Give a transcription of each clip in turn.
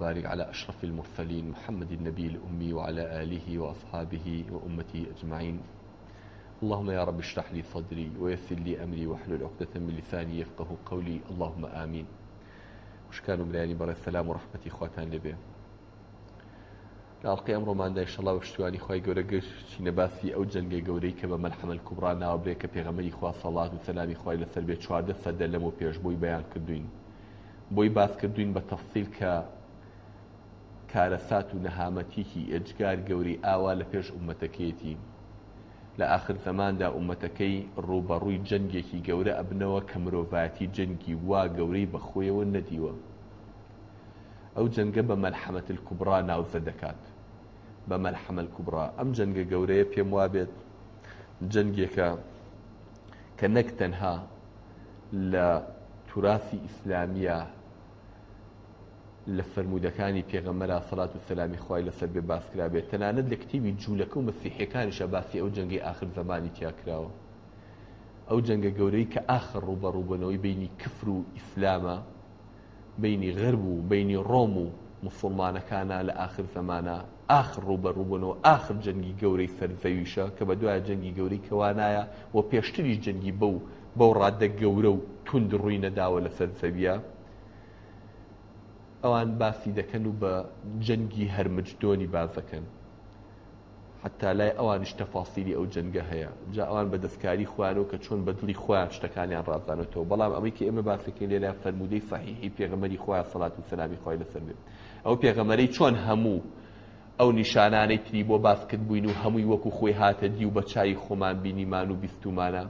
بارك على أشرف المرسلين محمد النبي الأمي وعلى آله وأصحابه وأمته أجمعين اللهم يا رب اشرح لي صدري ويسر لي أمري وحل العقدة من لساني يفقه قولي اللهم آمين وشكان برياني برای السلام ورحمة خواتان لبي لارقی ئەمڕۆ مادا شەڵا شتوانی خی گەورە گەشت چینە باسی ئەو جەنگی گەورەی کە بە مەلحمل کوبرا ناوابێ کە پێغەمەری خوا سەڵات و سەلامی خی لەسەر بێ چواردە سەدە لەم و پێشبووی بەیان کردوین بۆی باس کردوین بە تەفسیل کارەسات و نەهامەتیکی ئێجگار گەوری ئاوا لە پێش عومەتەکەیەتی لە آخر زەماندا عومەتەکەی ڕوبەڕووی جەنگێکی گەورە ئەبنەوە کە مرۆڤەتی جەنگی وا گەورەی بەخۆیەوە نەدیوە ئەو جەنگە بە مەلحەمەت کوبرا ناوزە دەکات بە مەلحەمەل کوبرا ئەم جەنگە گەورەیە پێم وابێت جەنگێکە کە نەک تەنها لە توراسی ئیسلامیە لە فرمودەکانی پێغەمەرا سەڵات و سەلامی خی لەسەر بێ باسکرا بێت تەنانەت لە کتیوی جوولەکە و مەسیحەکانیشە باسی ئەو جەنگی آخر زمانی تیاکراوە ئەو جەنگە گەورەی کە آخر ڕوبەڕووبنەوەی بینی کفر و ئیسلامە بینی غەرب و بینی ڕۆم و مسلمانەکانە لە آخر زمانە آخر ڕوبەڕووبنەوە آخر جەنگی گەورەی سەرزەویشە کە بە دوای جەنگی گەورەی کەوانایە و پێشتری جەنگی بەو بەو ڕادە گەورە و تونند ڕووی نەداوە لە سەرزەویە ئەوان باسی دەکەن و بە جەنگی هەرمجدۆنی باز دەکەن حتا لای ئەوانش تەفاسیری ئەو جەنگە هەیە جا ئەوان بە دەستکاری خوانەوە کە چۆن بە دڵی خۆیان شتەکانیان ڕازانێتەوە بەڵام ئەمەی کە ئێمە باسەکەی لێلا فەرمودەی صحیحی پێغەمەری خۆیان سەڵات و سەلامی خۆی لەسەر بێت ئەو پێغەمەرەی چۆن هەموو ئەو نیشانانەی تری بۆ باسکرد بووین و هەمووی وەکو خۆی هاتە دی و بە چای خۆمان بینیمان و بیستومانە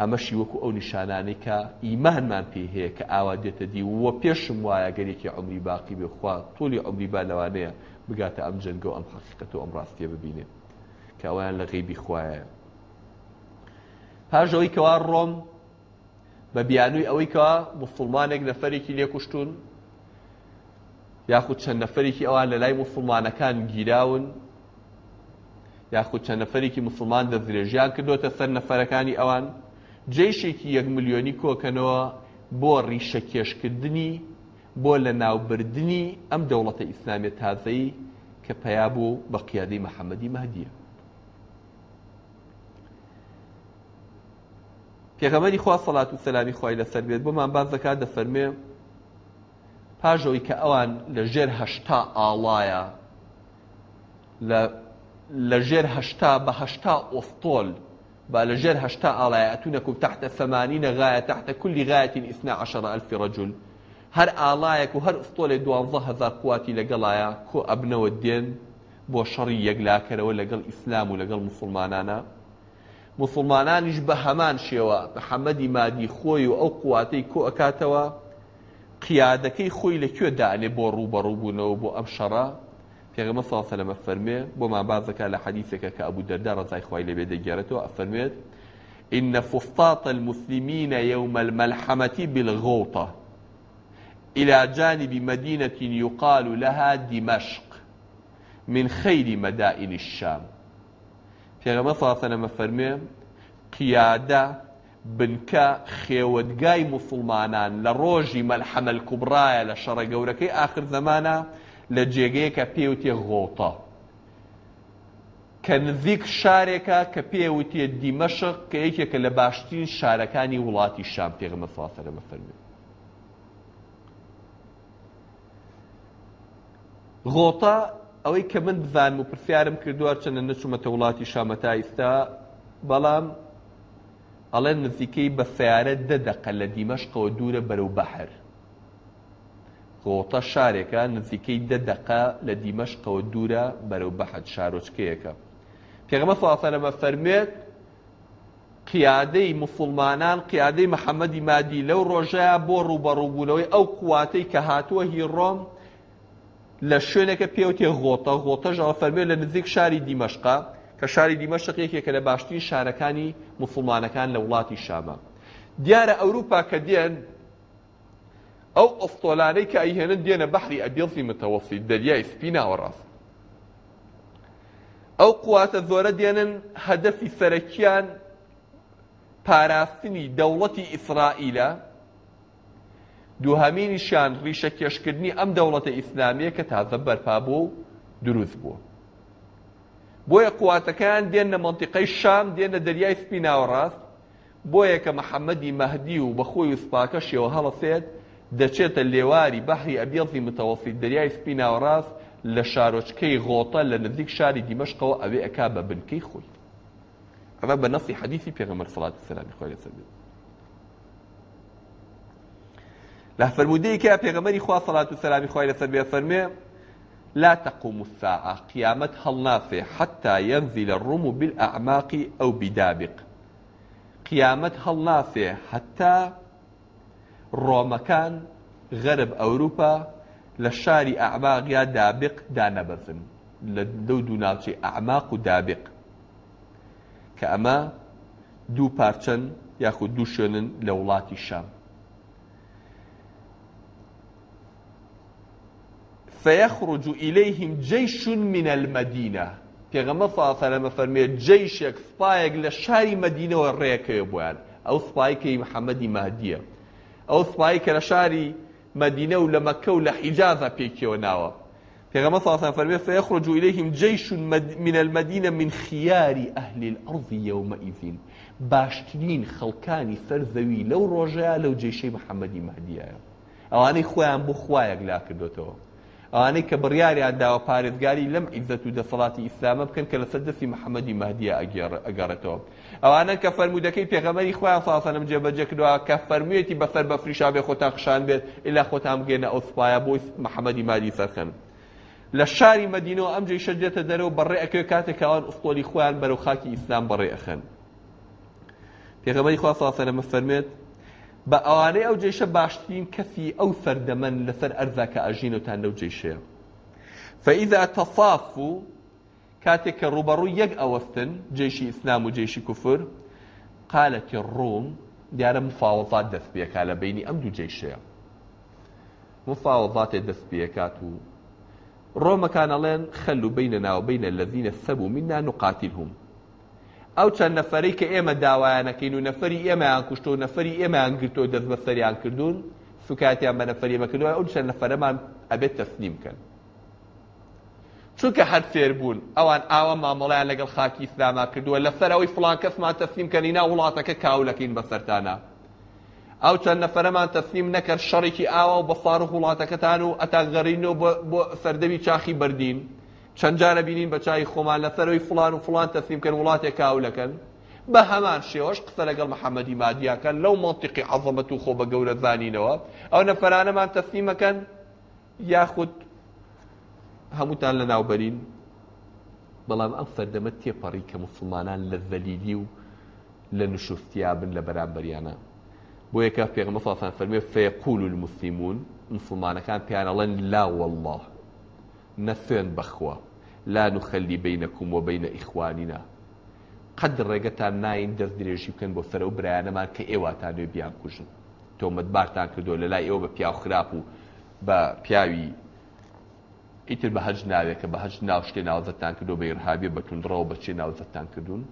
ئەمەشی وەکو ئەو نیشانانی کە ئیمانمان پێ هەیە کە ئاوا دێتە دی وە پێشم وایە گەرێکی ئەمری باقی بێخوا تۆلی ئەمری با لەوانەیە بگاتە ئەم جەنگە و ئەم حقیقەت و ئەم ڕاستیە ببینێ کەوایان لە غیبی خوایە پاژەوەی کەوا ڕۆم بە بیانووی ئەوەی کە مسلمانێک نەفەرێکی لێکوشتون یاخود چەند نەفەرێکی ئەوان لە لای مسلمانەکان گیراون یاخود چەند نەفەرێکی مسلمان دەزرێژیان کردوتە سەر نەفەرەکانی ئەوان جێشێکی یەک ملیۆنی کۆکەنەوە بۆ ڕیشەکێشکردنی بۆ لە ناوبردنی ئەم دەوڵەتە ئیسلامی تازەی کە پیا بوو بە قیادەی محەممەدی مادیە. پێغەمەری خوا سەڵات و سەلامی خی لەسەر بێت بۆمان بازەکە دەفەرمێ پاژەوەی کە ئەوان لە ژێر هەشتا ئاڵایە لە ژێر هەشتا بە هەشتا ئۆستۆل بالجير هشتا على يأتونكم تحت ثمانين غاية تحت كل غاية اثنى عشر ألف رجل هر آلایەک و هەر ئوستۆلێ دوانزە هزار قواتی لەگەڵایە کۆ ئەبنەوە دێن بۆ شەڕی یەکلاکەرەوە لەگەڵ ئیسلام و لەگەڵ مسلمانانە مسلمانانیش بە هەمان شێوە محەممەدی مادی خۆی و ئەو قواتەی کۆ ئەکاتەوە قیادەکەی خۆی لەکوێدانێ بۆ ڕووبەڕووبوونەوە بۆ ئەم شەڕە في پێغمە ساسەلمە فەرمێ بۆ بعد لە حەدیثەکە كأبو دردار دەردا ڕزای خی بيدي جارته أفرميت إن فسطاط المسلمين يوم الملحمة بالغوطة إلى جانب مدينة يقال لها دمشق من خير مدائن الشام في پێغەمە ساسەلمە فەرمێ قیادە قيادة بنكا خيوت جاي مسلمانان لروجي ملحمة الكبرى لشرق وركي آخر زمانە لە جێگەیەکە پێوتێ غۆڵتە کە نزیک شارێکە کە پێوتێ دیمەشق کە یەکێکە لە باشترین شارەکانی وڵاتی شام پێغمە ساسەرە بەفەرمێت غۆتە ئەوەی کە من بزانم و پرسیارم کردووە چەندە نەچوومەتە وڵاتی شامەتا ئیستا بەڵام ئەڵێ نزیکەی بە سیارە دەدەقە لە دیمەشقەوە دوورە بەرەو بەحر کۆتا شارێکە نزیکەی دە دقا لە دیمەشقەوە دوورە بەرەو بەحەد شارۆچکەیەکە پێغمە فڵاتەرەمە فەرمێت قیادەی مسلمانان قیادەی محەممەدی مادی لەو ڕۆژەیە بۆ ڕوبەڕووبوونەوەی ئەو قواتەی کە هاتووە هیڕۆم لە شوێنەکە پێوتێ غۆتە غۆتەژەوە فەرمێت لە نزیک شاری دیمەشقا کە شاری دیمەشقێکێکە لە باشترین شارەکانی مسلمانەکان لە وڵاتی شامە دیارە ئەوروپا کە دێن ئەو ئۆستۆلانەی کە ئەیهێنن دێنە بەحری ئەبیڵفی متەوەسی دەریای سپی ناوەڕاست ئەو قواتە زۆرە دێنن هەدەفی سەرەکیان پاراستنی دەوڵەتی ئیسرائیلە دووهامینیشان ڕیشە کێشکردنی ئەم دەوڵەتە ئیسلامیە کە تازە بەرپا بوو و دروست بووە بۆیە قواتەکان دێنە منتیقەی شام دێنە دەریای سپی ناوەڕاست بۆیە کە محەممەدی مەهدی و بەخۆی و سپاکە شێوە هەڵەسێت دەچێتە لێواری بەحری ئەبیڵی متەوەفی دەریای سپی ناوەڕاست لە شارۆچکەی غۆتە لە نزیک شاری دیمەشقەوە ئەوێ ئەک بە بنکەی خۆی ئەمە بە نەسی حەدیثی پێغەمەر سڵاتی سەلامی خۆی لەسەر بێت لە فەرمودەیەکی پێغەمەری خوا سەڵات و سەلامی خۆی لەسەر بێ فەرمێ لا تقوم الساعة قيامت هلنافي حتى ينزل الروم بالأعماق أو بدابق قيامت هلنافي حتى ڕۆمەکان غەرب ئەوروپا لە شاری ئەعماق یا دابق دانەبەزن لە دەو دوو ناوچەی ئەعماق و دابق کە ئەمە دوو پارچەن یاخود دوو شوێنن لە وڵاتی شام فيخرج إليهم جيش من المدينة پێغەمە فاسەلەمە فەرمێت جەیشێک سپایەک لە شاری مەدینەوە ڕێکەوە بۆیان ئەو سپایکەی محەممەدی مادیە ئەو سوپایی کە لە شاری مدینە و لە مەکە و لە حیجازە پێکیەوە ناوە پێغەمە ساسان فەرمێ سەیەخڕج إليهم جيش من المدينة من خيار أهل الأرض يومئذ باشترین خەڵکانی فەرزەوی لەو ڕۆژەیە لەو جێشەی محەممەدی مەدیایە ئەوانەی خۆیان بۆ خوایەک لا کردوتەوە ئەوانەی کە بڕیاریان داوە پارێزگاری لەم عیزەت و دەسەڵاتی ئیسلامە بکەن کە لەسەر دەستی محەممەدی مادیە ئەگەڕێتەوە ئەوانە کە فەرمودەکەی پێغەمەری خۆیان ساسەنم جێبەجە کردووە کە فەرموویەتی بەسەر بە فریشابێ خۆتان خشان بێت ئللا خۆتان بگەێنە ئەوسپایە بۆی محەممەدی مادی سەرخن لە شاری مدینەوە ئەم جێ شەجێتە دەرەوە بەڕێ ئەکوێ کاتێکاوان ئوستۆلی خۆیان بەرەو خاکی ئیسلام بەڕێ ئەخەن پێغەمەری خوا ساسەنەمە فەرمێت بە ئەوانەی ئەو جێشە باشترین کەفی ئەو فەردەمەن لەسەر ئەرزا کە ئاژینەتان لەو جێشەیە فەئیدا تەصافو کاتێک کە ڕوبەڕوو یەک ئەوەستن جێشی ئیسلام و جێشی کوفر قالەتی ڕوم دیارە مفاوەڵات دەست پێکا لە بینی ئەم دوو جێشەیە مفاوەڵاتێ دەست پێکات و ڕۆمەکان ئەڵێن خەلو بینەنا و بینە الذين سەبوو منا نقاتلهم ئەو چەند نەفەری کە ئێمە داوایانەکەین و نەفەری ئێمەیان کوشتۆ و نەفەری ئێمەیان گرتۆ دەست بە سەریان کردوون سوکاتیان بە نەفەری بەکردوە ئەو چەند نەفەرەمان ئەبێت تەسلیم بکەن چونکە هەر فێر بوون ئەوان ئاوە مامەڵیان لەگەڵ خاکی ئیسلاما کردووە لەسەر ئەوی فڵان کەسمان تەسلیم کەن هینا وڵاتەکە کاولەکەین بەسەرتانە ئەو چەند نەفەرەمان تەسلیم نەکرد شەڕێکی ئاوە و بەساڕ وڵاتەکەتان و ئەتان گەڕینەوە بۆ سەردەوی چاخی بردین چەند جارە بینین بە چای خۆمان لە فلان و فلان تەفیمکەن وڵاتێک به همان شیوش شێوەش قسە محمدی مادیا کن لو منطقی عەظەمەت و خۆ بە گەورە زانینەوە ئەو نەفەرانەمان تەفیمەکەن یاخود هەمووتان لە ناوبەرین بەڵام ئەم فەردەمە تێپەڕی کە مسلمانان لە ذەلیلی و لە نشوستیابن لە بەرامبەریانە بۆ یەکە پێغمە ساسان فەرمێ فەیەقول المسلمون پیان پیانەڵەن لا والله نەثێن بەخوا لا نخەلی بینەکوم و بینە ئیخوانینا قەد ڕێگەتان ناین دەست درێژی بکەن بۆ سەرە و برایانەمان کە ئێواتانێ بیان کوژن تۆمەتبارتان کردو لە لای ئێوە بە پیا خراپ و بە پیاوی ئیتر بە هەج ناوێکە بە هەج ناو شتێ ناوزەتان کردو بە ڕهابێ بەتونڕەوە بەچێ ناوزەتان کردوون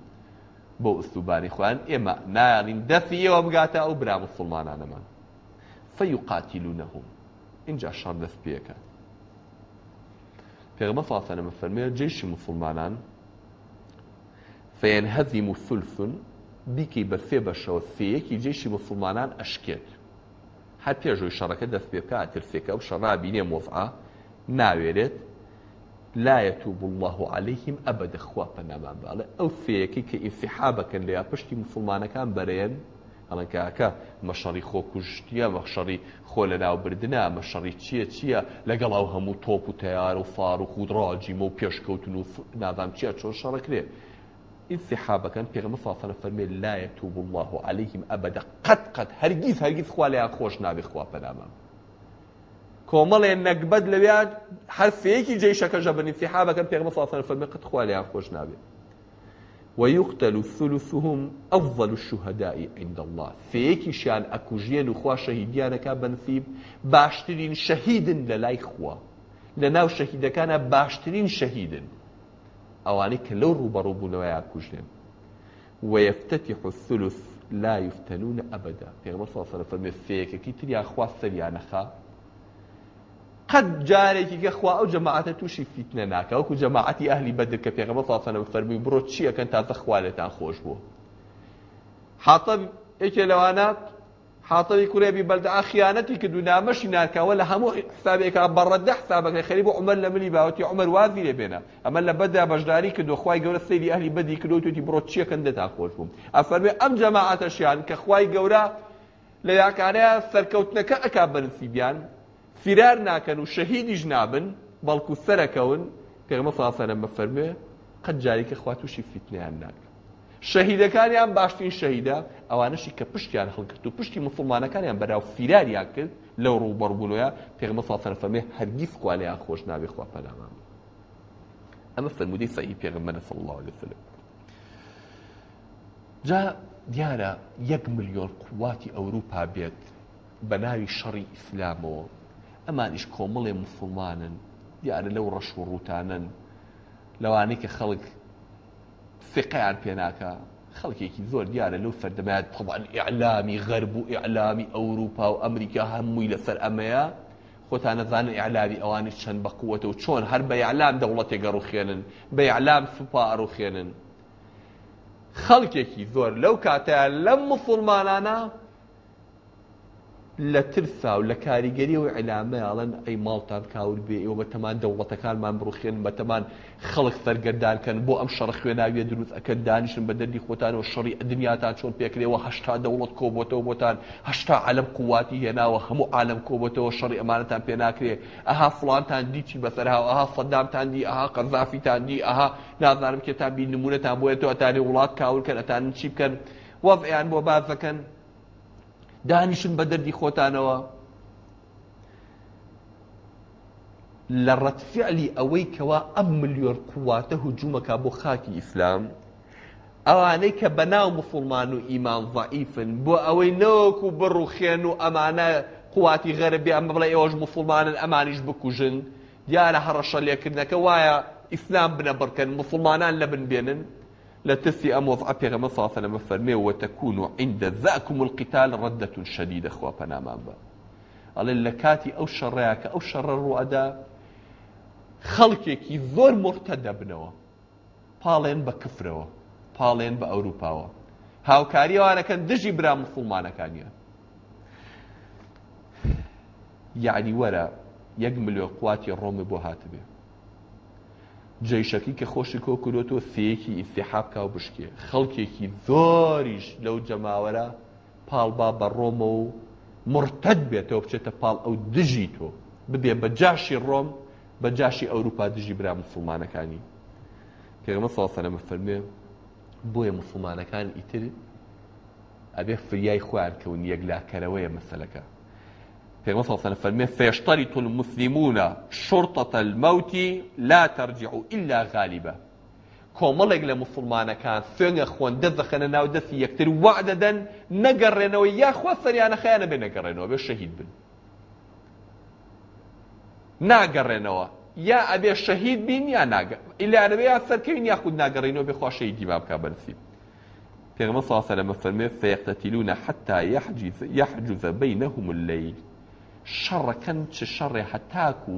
بۆ ئوستوبانی خوان ئێمە نایانین دەستی ئێوە بگاتە ئەو برا مسلمانانەمان فەی و قاتیلونەهم اینجا شان دەست پێەکە پیغمبر صلی الله علیه و سلم فرمود جیش مسلمانان فینهزم ثلث بیکی بە سێ بەشەوە سەیەکی جێشی مسلمانان ئەشکێت هەر پێشۆی شەڕەکە دەست پێکە ئاترسێکە و شەڕابینێ مۆفعا ناوێرێت لایەت و بله عليهلەیهیم ئەبە دەخوا پەنەمان باڵێ ئەو سەیەکی کە ئیسیحابەکەن لە یا پشتی مسلمانەکان بەرێن ئەلنکاکە مەشەڕی خۆکوشتیە مەخشەڕی خۆ لە ناوبردنە مەشەڕی چییە چییە لەگەڵاو هەموو تۆپ و تیار و فار و خودڕاجیمە و پێشکەوتن و نادام چیە چۆن شەڕەکرێ ئینسیحابەکەن پێغمە ساسەە فەرمێ لایەت و الله و عليهلەیهم ئەبدە قەت قەت هەرگیز هەرگیز خوا لیان خۆش نابێ خوا پەنامە کۆمەڵێ نەکبەت لەویان هەرفەیەکی جێشەکە ژە بنیسیحابەکەن پێغمە ساسەە فەرمێ قەت خوا لیان خۆش نابێت ويقتل الثلثهم أفضل الشهداء عند الله شان أكوجين وخوا شهيديانك بنثيب باشترين شهيد للا خوا لناو شهيد كان باشترين شهيد أواني كلو روبرو بنوايا أكوجين ويفتتح الثلث لا يفتنون أبدا في غمر صلى الله عليه وسلم فيك تريا خوا السريانخا قەت جارێکی گەخوا ئەو جەماعەتە تووشی فیتنە ناکە وەکو جەماعەتی ئەهلی بەدر کە پێغەمە فاسەنەوە فەرمی بڕۆ چیەکەن تازە خوالێتان خۆش بوو حاتب یەکێ لەوانە حاتەوی کوڕێبی بەلدا خیانەتی کە دونامەشی ناکەوە لە هەموو حسابێکا بەڕەدە حسابەکە خەری بۆ عمر لە ملی باوەتی عمر وازی لێ بێنە ئەمە لە بەدا بەشداری کە دۆخوای گەورە سەیری ئەهلی بەدی کردو توی بڕۆ چیەکەندە تا خۆش بووم ئەفەرمێ ئەم جەماعەتەشیان کە خوای گەورە لە یاکانەیە سەرکەوتنەکە ئەک بەنسیبیان فرار ناکەن و شەهیدیش نابن بەڵکو سەرەکەون پێغمە ساسەرە بەفەرمێ قەت جاریکە خوا تووشی فیتنیان ناکە شەهیدەکانیان باشترین شەهیدا ئەوانشی کە پشتیان هەڵکرد و پشتی مسلمانەکانیان بەراو فیراریان کرد لەو ڕووبەربوونەوە پێغمە ساسەرە فەرمێ هەرگیز خوا لەیان خۆش نابێ خوا پەلامان ئەمە فەرمودەی سەی پێغمبەر صلی الله عليه وسلم جا دیارە یەک ملیۆن قواتی ئەوروپا بێت بە ناوی شەڕی ئیسلامەوە اما امانيش كومل مسلمان يعني لو رش روتانا لو عنيك خلق ثقه على بيناكا خلق هيك زول ديار يعني لو فرد ما طبعا اعلامي غرب واعلامي اوروبا وامريكا هم الى فر اميا خوت انا اعلامي اواني شن بقوته وشون هرب اعلام دوله قرو خيلا باعلام سوبا ارو خيلا خلق هيك زول لو كاتا لم مسلمانانا لە ترسا و لە کاریگەری و عیلامەیاڵەن ئەی ماڵتان کاور بێ ئێوە بەتەمان دەوڵەتەکانمان بڕوخێن بەتەمان خەڵک سەرگەردانکەن بۆ ئەم شەڕ خوێناویە دروست ئەەکە دانیشن بە دەردی خۆتانەوە شەڕی ئەدنیاتان چۆن پێکرێەوە هەشتا دەوڵەت کۆبتەوە بۆتان هەشتا عالم قواتی هێناوە هەموو عالم کۆبتەوە شەڕی ئەمانەتان پێ ناکرێ ئەها فڵانتان دیچی بەسەرهاو ئەها سەدامتان دی ئەها قەزافیتان دی ئەها نازانم کێتان بی نمونەتان بۆێتەوە ئەتانی وڵات کاورکەن ئەتانن چی بکەن وەڵیان بۆ بازەکەن دانیشن بە دەردی خۆتانەوە لە ڕەتفعلی ئەوەی کەوا ئەم ملیۆر قوواتە هجوومەکە بۆ خاکی ئیسلام ئەوانەی کە بەناو مسلمان و ئیمان ضعیفن بۆ ئەوەی نەوەکو بڕوخێن و ئەمانە قواتی غەربی ئەمە بڵێ ئێوەش مسلمانن ئەمانیش بکوژن دیارە هەڕەشە لێکردنەکە وایە ئیسلام بنە بڕکەن مسلمانان لە بن بێنن لا تسي أم وضع بيغ مصاصة لما فرمي وتكون عند ذاكم القتال ردة شديدة أخوة بنامان با قال لكاتي أو شرعك أو شر الرؤداء كي يذور مرتد ابنوا بالين بكفروا بالين بأوروبا هاو كاري وانا كان دجي برا مسلمانا كان يعني ورا يجمل قوات الروم بهاتبه جێشەکی کە خۆشی کۆکرۆتۆ سەیەکی ئیسیحاب کا و بشکێ خەڵکێکی زۆریش لەو جەماوەرە پاڵبا بە ڕۆمە و مرتەت بێتەوە بچێتە پاڵ ئەو دژی تۆ بدێ بە جاشی ڕۆم بە جاشی ئەوروپا دژی برا مسلمانەکانی پێغمە ساسەرەمە فەرمێ بۆیە مسلمانەکان ئیتر ئەبێ فریای خوارکەون یەکلاکەرەوەیە مەسلەکە في وصل صلى الله عليه وسلم فيشترط المسلمون شرطة الموت لا ترجع إلا غالبا کۆمەڵێک لە كان سنة خوێندە دزخنا ناو دەستی یەکتر وعدەدەن نەگەڕێنەوە یاخوا سەریانە خیانە بێ نەگەڕێنەوە بێ شەهید بن ناگەڕێنەوە یا ئەبێ شەهید بین یا ئیلانەوە یا ويا یاخود شهيد بێ بنسيب في غمصة صلى الله عليه وسلم فيقتتلون حتى يحجز, يحجز بينهم الليل شەڕەکەن چ شەڕێ حەتاک و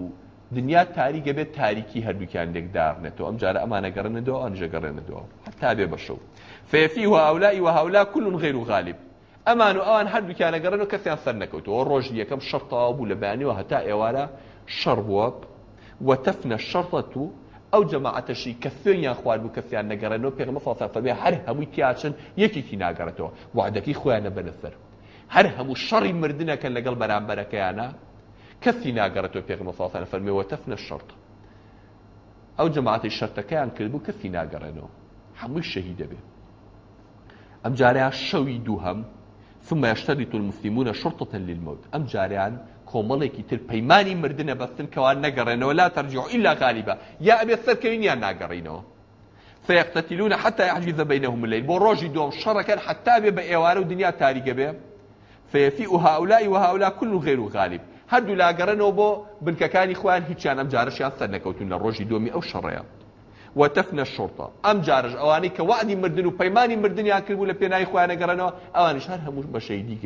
دنیا تاریگە بێت تاریکی هەردووکیان لێکدارنێتەوە ئەم جارە ئەمانە گەڕێنەوە ئەنجە گەڕێنەوە هەتا بێ بەشەو فێفی و هاولای و هاولا کلون غیر و غالب ئەمان و ئەوان هەردووکیانە گەڕێنەوە کەسیان سەر نەکەوتەوە ڕۆژ یەکەم شەرتەوا بوو لە بەیانیەوە هەتا ئێوارە شەڕ بووە وتەفنە شەڕەت و ئەو جەماعەتەشی کە فێنیان خوارد بوو کەسیان نەگەڕێنەوە پێغمە فەڵسەفەبێ هەر هەمووی پیاچن یەکێکی ناگەڕێتەوە وعدەکەی خۆیانە بەلەسەر هەر هەموو شەڕی مردنەکە لەگەڵ بەرامبەرەکەیانە کەسی ناگەڕێتەوە پێغمەساسانە فەرمیەوە الشرط أو جماعة الشرط كيان كلبو کەسی ناگەڕێنەوە هەمووی شەهی به ام جاریان شەوی دوهم ثم يشترط المسلمون شرطة للموت أم جاريان كومالكي تر بيماني مردنا بسن كوان نقرين لا ترجع إلا غالبا يا أبي السر كوين يا ناقرينه سيقتتلون حتى يحجز بينهم الليل بروجي دوم شركا حتى بيبقى إيوار ودنيا تاريقة بيه فيفي هؤلاء وهؤلاء كل غير غالب هدو لا قرنوا بو خۆیان هیچیان إخوان هيتشان أم جارش لە كوتون دومی دومي أو شريا وتفنى الشرطة جارش جارج أواني وعدی مردن و مردن مردنیان کردبوو لە پێناایی خۆیانە گەڕنەوە ئەوانش هەر هەموو بە شەیدی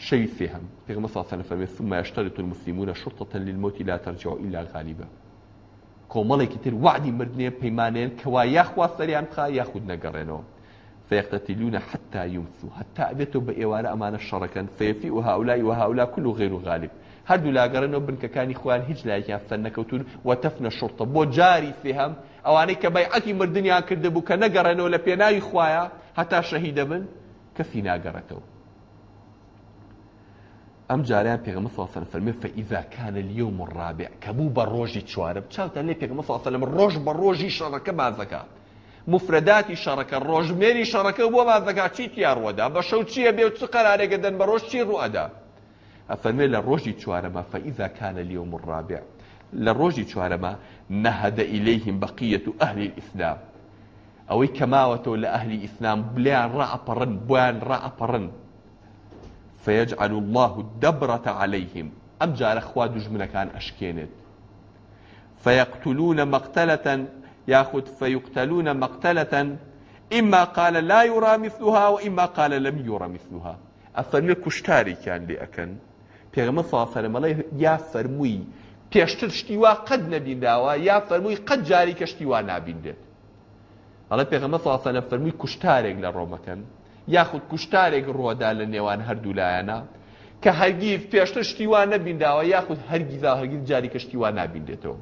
شيء فيهم في غمصة فمن ثم يشترط المسلمون شرطة للموت لا ترجع إلا غالبا كومالي كتير وعدي مردنية بيمانين كوا يخوا سريان بخا ياخد نقرينو فيقتتلون حتى يمثوا حتى أبيتوا بإيوانا أمان الشركة فيفيء هؤلاء وهؤلاء كل غير غالب هەردوو لاگەڕێنەوە بنکەکانی خوان هیچ لایەکیان فەن نەکەوتون و تەفنە شورتە بۆ جاری فێهم ئەوانەی کە بەیعەتی مردنیان کردبوو کە نەگەڕێنەوە لە پێناوی خویە هەتا شەهی دەبن کەسی ناگەڕێتەوە ئەم جاریان پێغمە ساسەن فەرمی فەئیزاکانە لیوم ڕابێ کە بوو بە ڕۆژی چوارە چاوتە لێ پێغمە ساسە لەم ڕۆژ بە ڕۆژی شەڕەکە مفرداتی شرکه رجمنی شرکه و ما ذکر چی تیار وده و شو چیه بیو چه قراره گدن بروش چی رو اده افرمه لرجی چوارما فا اذا کان لیوم الرابع لرجی چوارما نهد ایلیهم بقیت اهل الاسلام اوی کماوتو اهل الاسلام بلیا را اپرن بوان را اپرن فیجعل الله دبرت علیهم ام جار اخوا دجمنه کان اشکیند فیقتلون ياخد فيقتلون مقتلة إما قال لا يرى مثلها وإما قال لم يرى مثلها أفرمي كشتاري كان لأكن پێغمە فافەرمەڵێ یا فەرمووی پێشتر شتیوا قەت نەبینداوە یا فەرمووی قەت جاری کەشتیوا نابیندێت ئەڵە پێغەمە فافەنە فەرمووی کوشتارێک لە ڕۆمەکەن یاخود کوشتارێک ڕۆدا لە نێوان هەردوولایەنە کە هەرگیز پێشتر شتیوا نەبینداوە یاخود هەرگیزا هەرگیز جاری کەشتیوا نابیندێتەوە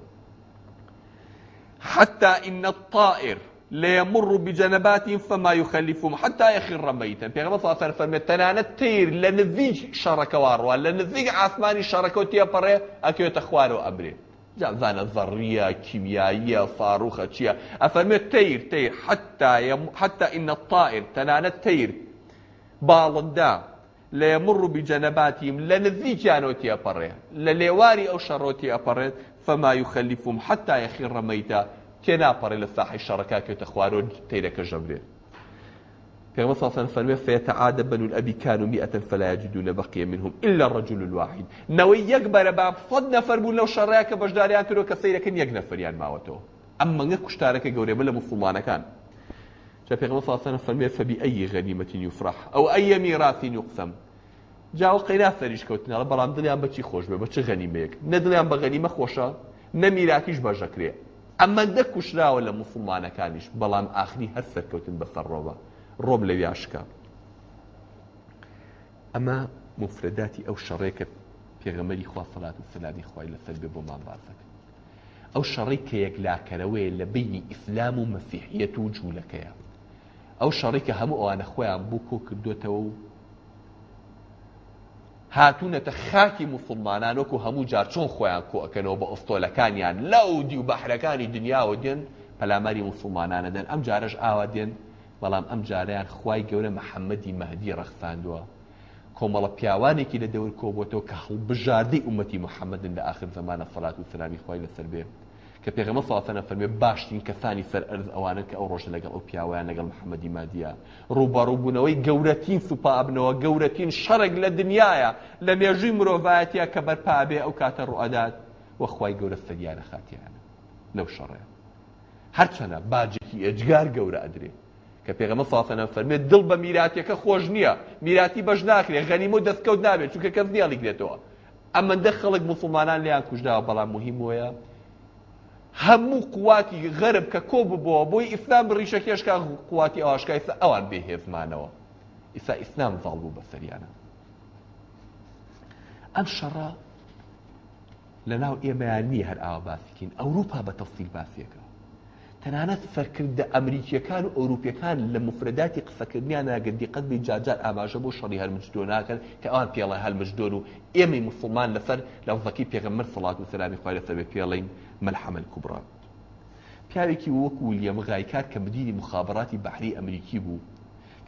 حتى إن الطائر لا يمر بجنبات فما يخلفهم حتى يخر ميتا پیغمبر صلی الله علیه و سلم تنانه واروا لنذیج شرکوار و لنذیج عثمانی شرکوتی پره اکیو تخوارو ابره زانە كيميائية فاروخة تيا چییە؟ ئەفەرمێت تير حتى يم حتى إن الطائر تەنانەت تیر باڵندا ليمر بجنباتهم و بجەنەباتیم أبريه لليواري أو شروتي أبريه فما يخلفهم حتى يخير رميتا كنا بري للصاحي الشركة كي تخوارون تيلك في مصر صلى فيتعادى بنو الأبي كانوا مئة فلا يجدون بقية منهم إلا الرجل الواحد نوي يقبر باب صد نفر بول لو شراك بجداريان كرو كسيرك يق نفر يعني ماوتو أما نكشتارك شتارك قوري بلا مسلمان كان شاف الله عليه صلى فبأي غنيمة يفرح أو أي ميراث يقسم جاوە قەیرا فەریش کەوتنەوە بەڵام دڵیان بەچی خۆش بێ بە چ غەنیمەیەک نە دڵیان بە غەنیمە خۆشە نەمیراکیش بەژەکرێ ئەمەندە کوشراوە لە مسلمانەکانیش بەڵام ئاخنی هەر سەرکەوتن بە فەرڕۆبە ڕۆم لە ویاشکە ئەمە مفرداتی ئەو شەڕێکە پێغەمەری خواسەلات و سلامی خی لەسەر بێ بۆ مامبارزەکە ئەو شەڕی کە یەکلاکەرەوەی لە بینی ئیسلام و مەسیحیەت و جوولەکەیە ئەو شەڕێکە هەموو ئەوانە خۆیان بوو کۆ کردوێتەوە و هاتوونەتە خاکی مسلمانان وەکو هەموو جار چۆن خۆیان کۆەکەنەوە بە ئۆستۆلەکانیان لەودی و بەحرەکانی دنیاوە دێن پەلاماری مسلمانانە دەن ئەم جارش ئاوا دێن بەڵام ئەم جاریان خی گەورە محەممەدی مەهدی ڕەخساندووە کۆمەڵە پیاوانێکی لە دەور کۆبتەوە کە هەڵبژاردەی ئومەتی محەممەدن لە آخر زمانە فڵات و سلامی خۆی لەسەر بێ کە پێغمە ساڵەنە فەرمێ باشترین کەسانی سەر ئەرز ئەوانن کە ئەو ڕۆژە لەگەڵ ئەو پیاوەیان لەگەڵ محەممەدی مادیە ڕووبەڕووبوونەوەی گەورەتین سوپابنەوە گەورەتین شەرێک لە دنیاە لە مێژووی مرۆڤایەتە کە بەرپابێ ئەو کاتە ڕوعداد وەخوای گەورە سەدیارە خاتیانە لەو شەڕێ هەرچەنە باجێکی ئەجگار گەورە ئەدرێ کە پێغمە ساسەنە فەرمێت دڵ بە میراتەکە خۆش نییە میراتی بەش ناکرێ غەنیمە و دەستکەوت نابێت چونکە کەس نیاڵیگرێتەوە أما خەڵک مسلمانان لیان کوژدا بەڵام مهم وە هەموو قواتی غەرب کە کۆ ببەوە بۆی ئیسلام ڕیشە کێشکا قواتی ئاشکای ئەوان بێهێزمانەوە ئیسا ئیسلام زاڵ بوو بەسەریانە ئەم شەڕە لە ناو ئێمەیان نیە هەر ئاوا باسیکەین ئەوروپا بە تەفسیل باسیەکە تنانت فكرد امريكيه كان اوروبيه كان لمفردات فكرني انا قد قد بجاجات اباجه بو شريها المجدون هكذا كان بي الله هالمجدون يمي مسلمان لفر لو ذكي بيغمر صلاه والسلام خير الثبي في لين ملحمه الكبرى بيالي كي وك ويليام غايكات كمدير مخابرات بحري امريكي بو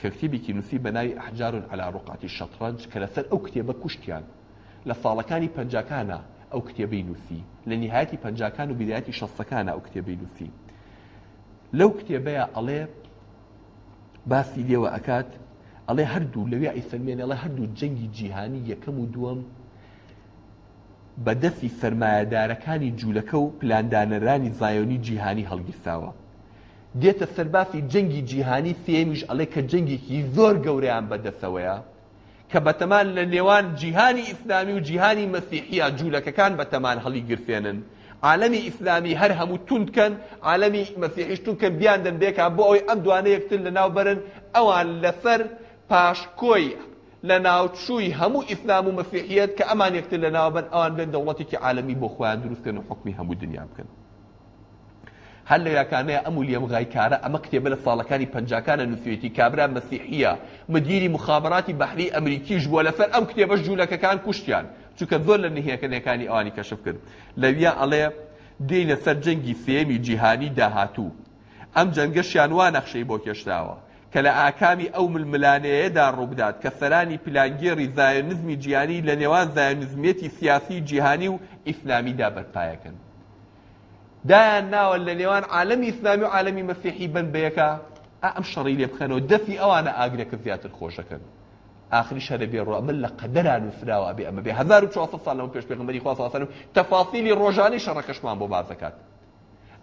ككتبي كي نسي بناي احجار على رقعه الشطرنج كلفر او كتبه كشتيان لفالكاني بنجاكانا او كتبي نسي لنهايه بنجاكان وبدايه شصكانا او كتبي نسي لەو کتێبەیە ئەڵێ باسی لێوە ئەکات ئەڵێ هەردوو لەوێ ئەیسەلمێنێڵە هەردوو جەنگی جیهانی یەکەم و دووەم بەدەستی سەرمایەدارەکانی جوولەکە و پلاندانەرانی زایۆنی جیهانی هەڵگیرساوە دێتە سەرباسی جەنگی جیهانی سێمیش ئەڵێ کە جەنگێکی زۆر گەورەیان بەدەسەوەیە کە بەتەمان لە نێوان جیهانی ئیسلامی و جیهانی مەسیحیا جوولەکەکان بەتەمان هەڵی گرفێنن عالمی ئیسلامی هەر هەموو تونکەن عالمی مەسیحیش تونکەن بیان دەن بێکا بۆ ئەوی ئەم دوانە یەکتر لە ناوبەرن ئەوان لەسەر پاشکۆی لە ناوچووی هەموو ئیسلام و مەسیحیت کە ئەمان یەکتر لە ناوبەن ئەوان بن دەوڵەتێکی عالمی بۆ خۆیان دروستکەن و حکمی هەموو دنیا بکەن هەر لە یاکانەیە ئەم و لێم غایکارە ئەمە کتێبە لە ساڵەکانی پنجکانە نووسێتی کابرا مەسیحیە مدیری مخابراتی بەحری ئەمریکیش بووە لەسەر ئەم کتێبەش جوولەکەکان کوشتیان چونکە زۆر لە نهێکەنەکانی ئەوانی کەشف کرد لەویە ئەڵێ دێینە سەر جەنگی سێمی جیهانی داهاتوو ئەم جەنگە شیانوان نەخشەی بۆ کێشتاوە کە لە ئاکامی ئەو ململانەیەدا ڕووبدات کە سەرانی پلانگێری زایەنزمی جیانی لە نێوان زایەنزمێتی سیاسی جیهانی و ئیسلامیدا بەرپایەکەن دایان ناوە لە نێوان عالەمی ئیسلامی و عالەمی مەسیحی بن بەیەکە ئەم شەڕی لێ بخەنەوە دەفی ئەوانە ئاگرێکە زیاتر خۆشەکەن آخری شەرە بێ ڕۆمە لە قەدەران و فراوە بێ ئەمە بێ 1940 سال لەەوە پێش پێغمبەری خواسەن و تەفافیلی ڕۆژانی شەڕەکەشمان بۆ بازەکات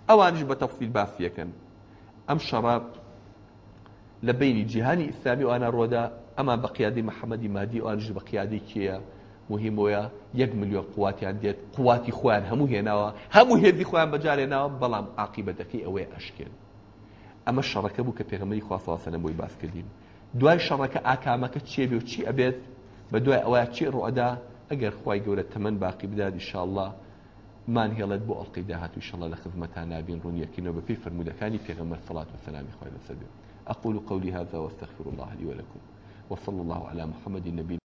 ئەوانش بە تەفسیل باسیەکەن ئەم شەڕاب لە بینی جیهانی ئیسلامی وانە ڕۆدا ئەما بە قیادی محەممەدی مادی ئەوانش بە قیادی کێە مهمۆیە یەک میلیۆن قواتیان دێت قواتی خۆیان هەموو هێناوە هەموو هێزی خۆیان بەجارێناوە بەڵام عقیبەتەکەی ئەوەی ئەشکێن ئەمە شەڕەکە بوو کە پێغمەی خواسەنەمەوەی باسکردین دوای شەڕەکە ئاکامەکە چێ بێ و چی ئەبێت بە دوای ئەوە چی ڕوەدا ئەگەر خی گەورە تەمەەن باقی بدادی شله مانهێڵێت بۆ ئەڵقی داهات و شله لە خزمەتان نابین ڕوونیەکەینەوە فرموده فرمودەکانی پێغەمە سڵات و سەلامی خوای لەسەر أقول قولي هذا واستغفر الله لي ولكم وصلى الله على محمد النبي